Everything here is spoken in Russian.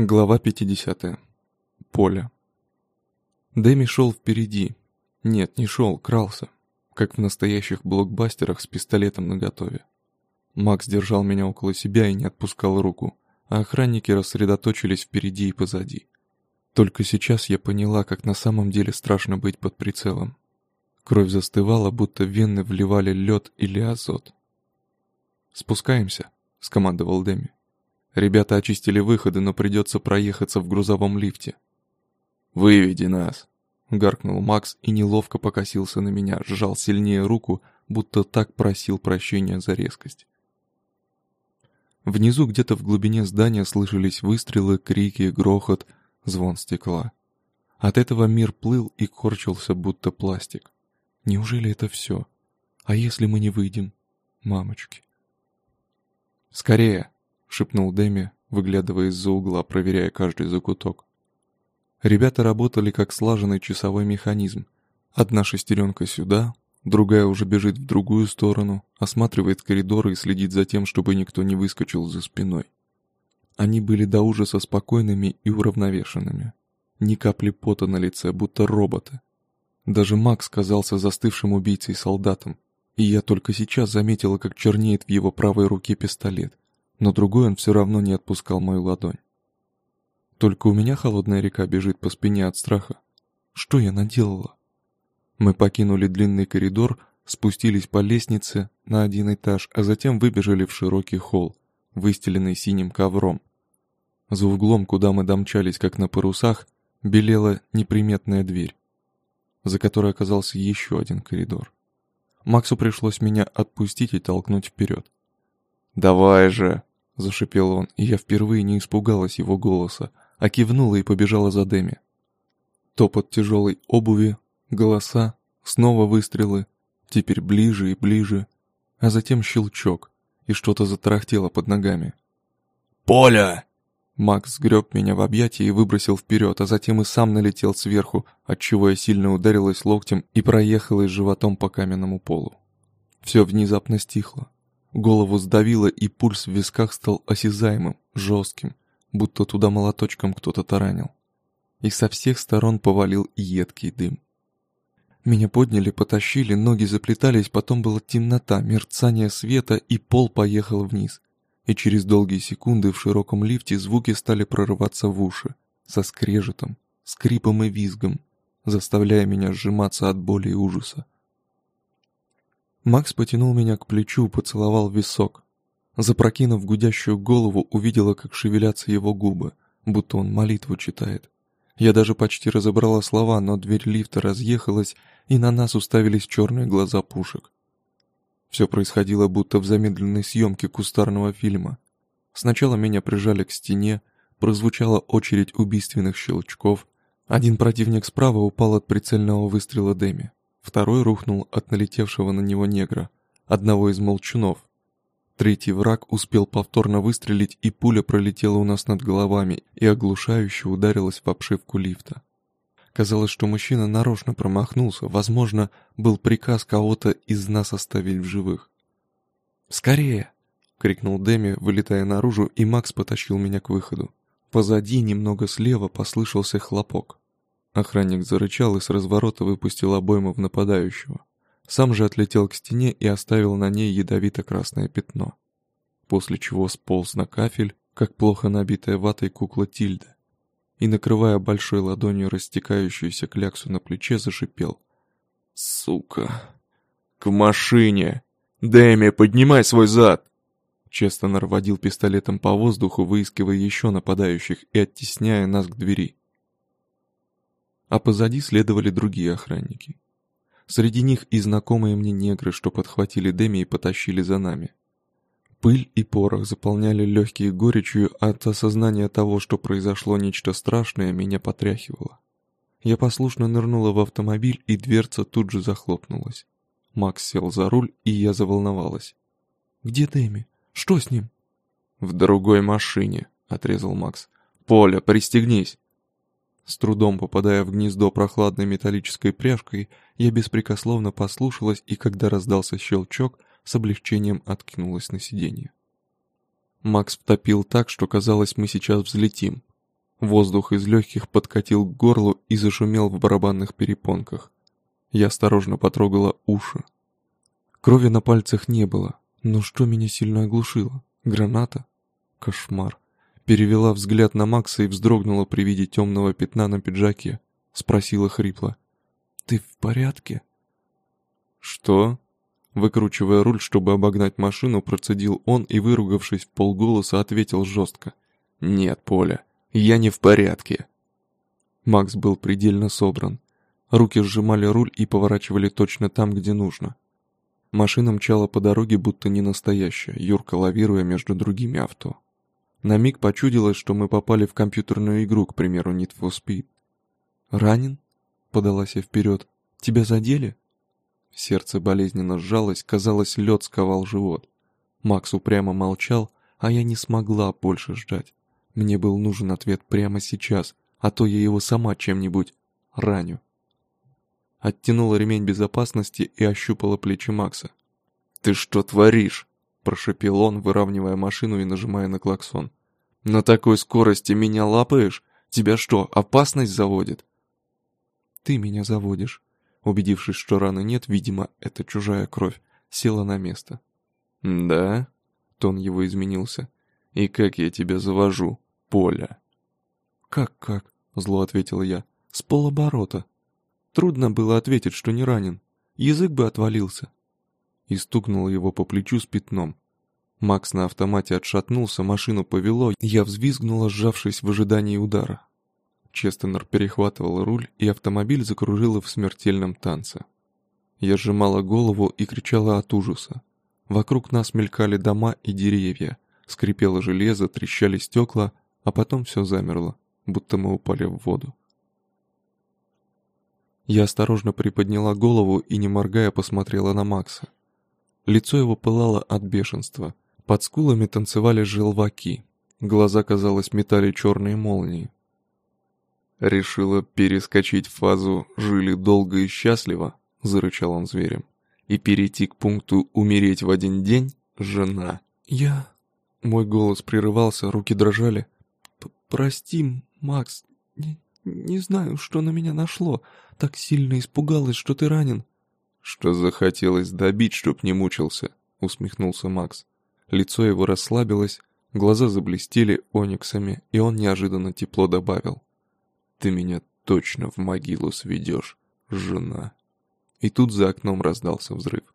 Глава 50. Поле. Дэми шел впереди. Нет, не шел, крался. Как в настоящих блокбастерах с пистолетом наготове. Макс держал меня около себя и не отпускал руку, а охранники рассредоточились впереди и позади. Только сейчас я поняла, как на самом деле страшно быть под прицелом. Кровь застывала, будто вены вливали лед или азот. «Спускаемся», — скомандовал Дэми. Ребята очистили выходы, но придется проехаться в грузовом лифте. «Выведи нас!» — гаркнул Макс и неловко покосился на меня, сжал сильнее руку, будто так просил прощения за резкость. Внизу где-то в глубине здания слышались выстрелы, крики, грохот, звон стекла. От этого мир плыл и корчился, будто пластик. Неужели это все? А если мы не выйдем? Мамочки. «Скорее!» — шепнул Дэми, выглядывая из-за угла, проверяя каждый закуток. Ребята работали как слаженный часовой механизм. Одна шестеренка сюда, другая уже бежит в другую сторону, осматривает коридоры и следит за тем, чтобы никто не выскочил за спиной. Они были до ужаса спокойными и уравновешенными. Ни капли пота на лице, будто роботы. Даже Макс казался застывшим убийцей-солдатом, и я только сейчас заметила, как чернеет в его правой руке пистолет но другой он все равно не отпускал мою ладонь. Только у меня холодная река бежит по спине от страха. Что я наделала? Мы покинули длинный коридор, спустились по лестнице на один этаж, а затем выбежали в широкий холл, выстеленный синим ковром. За углом, куда мы домчались, как на парусах, белела неприметная дверь, за которой оказался еще один коридор. Максу пришлось меня отпустить и толкнуть вперед. «Давай же!» Зашипел он, и я впервые не испугалась его голоса, а кивнула и побежала за Деми. Топот тяжелой обуви, голоса, снова выстрелы, теперь ближе и ближе, а затем щелчок, и что-то затарахтело под ногами. «Поля!» Макс сгреб меня в объятия и выбросил вперед, а затем и сам налетел сверху, отчего я сильно ударилась локтем и проехалась животом по каменному полу. Все внезапно стихло. Голову сдавило, и пульс в висках стал осязаемым, жестким, будто туда молоточком кто-то таранил. И со всех сторон повалил едкий дым. Меня подняли, потащили, ноги заплетались, потом была темнота, мерцание света, и пол поехал вниз. И через долгие секунды в широком лифте звуки стали прорываться в уши, со скрежетом, скрипом и визгом, заставляя меня сжиматься от боли и ужаса. Макс потянул меня к плечу, поцеловал висок. Запрокинув гудящую голову, увидела, как шевелятся его губы, будто он молитву читает. Я даже почти разобрала слова, но дверь лифта разъехалась, и на нас уставились черные глаза пушек. Все происходило будто в замедленной съемке кустарного фильма. Сначала меня прижали к стене, прозвучала очередь убийственных щелчков. Один противник справа упал от прицельного выстрела Дэми. Второй рухнул от налетевшего на него негра, одного из молчунов. Третий враг успел повторно выстрелить, и пуля пролетела у нас над головами и оглушающе ударилась в обшивку лифта. Казалось, что мужчина нарочно промахнулся, возможно, был приказ кого-то из нас оставить в живых. «Скорее!» — крикнул Дэми, вылетая наружу, и Макс потащил меня к выходу. Позади, немного слева, послышался хлопок. Охранник зарычал и с разворота выпустил обойму в нападающего. Сам же отлетел к стене и оставил на ней ядовито-красное пятно. После чего сполз на кафель, как плохо набитая ватой кукла Тильда, и, накрывая большой ладонью растекающуюся кляксу на плече, зашипел. «Сука! К машине! Дэми, поднимай свой зад!» Честонер водил пистолетом по воздуху, выискивая еще нападающих и оттесняя нас к двери а позади следовали другие охранники. Среди них и знакомые мне негры, что подхватили Деми и потащили за нами. Пыль и порох заполняли легкие горечью, от осознания того, что произошло нечто страшное, меня потряхивало. Я послушно нырнула в автомобиль, и дверца тут же захлопнулась. Макс сел за руль, и я заволновалась. «Где Дэми? Что с ним?» «В другой машине», — отрезал Макс. «Поля, пристегнись!» С трудом попадая в гнездо прохладной металлической пряжкой, я беспрекословно послушалась и, когда раздался щелчок, с облегчением откинулась на сиденье. Макс втопил так, что казалось, мы сейчас взлетим. Воздух из легких подкатил к горлу и зашумел в барабанных перепонках. Я осторожно потрогала уши. Крови на пальцах не было, но что меня сильно оглушило? Граната? Кошмар. Перевела взгляд на Макса и вздрогнула при виде темного пятна на пиджаке. Спросила хрипло. «Ты в порядке?» «Что?» Выкручивая руль, чтобы обогнать машину, процедил он и, выругавшись в полголоса, ответил жестко. «Нет, Поля, я не в порядке». Макс был предельно собран. Руки сжимали руль и поворачивали точно там, где нужно. Машина мчала по дороге, будто не настоящая, Юрка лавируя между другими авто. На миг почудилось, что мы попали в компьютерную игру, к примеру, Need for Speed. «Ранен?» — подалась я вперед. «Тебя задели?» Сердце болезненно сжалось, казалось, лед сковал живот. Макс упрямо молчал, а я не смогла больше ждать. Мне был нужен ответ прямо сейчас, а то я его сама чем-нибудь раню. Оттянула ремень безопасности и ощупала плечи Макса. «Ты что творишь?» – прошепел он, выравнивая машину и нажимая на клаксон. «На такой скорости меня лапаешь? Тебя что, опасность заводит?» «Ты меня заводишь». Убедившись, что раны нет, видимо, это чужая кровь, села на место. «Да?» – тон его изменился. «И как я тебя завожу?» поля. «Как-как?» — зло ответил я. «С полоборота. Трудно было ответить, что не ранен. Язык бы отвалился». И стукнул его по плечу с пятном. Макс на автомате отшатнулся, машину повело, я взвизгнула, сжавшись в ожидании удара. Честенер перехватывал руль, и автомобиль закружило в смертельном танце. Я сжимала голову и кричала от ужаса. Вокруг нас мелькали дома и деревья, скрипело железо, трещали стекла, а потом все замерло, будто мы упали в воду. Я осторожно приподняла голову и, не моргая, посмотрела на Макса. Лицо его пылало от бешенства. Под скулами танцевали желваки. Глаза, казалось, метали черные молнии. «Решила перескочить фазу «жили долго и счастливо», — зарычал он зверем, «и перейти к пункту «умереть в один день» — жена». «Я...» Мой голос прерывался, руки дрожали. «Прости, Макс, не, не знаю, что на меня нашло. Так сильно испугалась, что ты ранен». «Что захотелось добить, чтоб не мучился», — усмехнулся Макс. Лицо его расслабилось, глаза заблестели ониксами, и он неожиданно тепло добавил. «Ты меня точно в могилу сведешь, жена». И тут за окном раздался взрыв.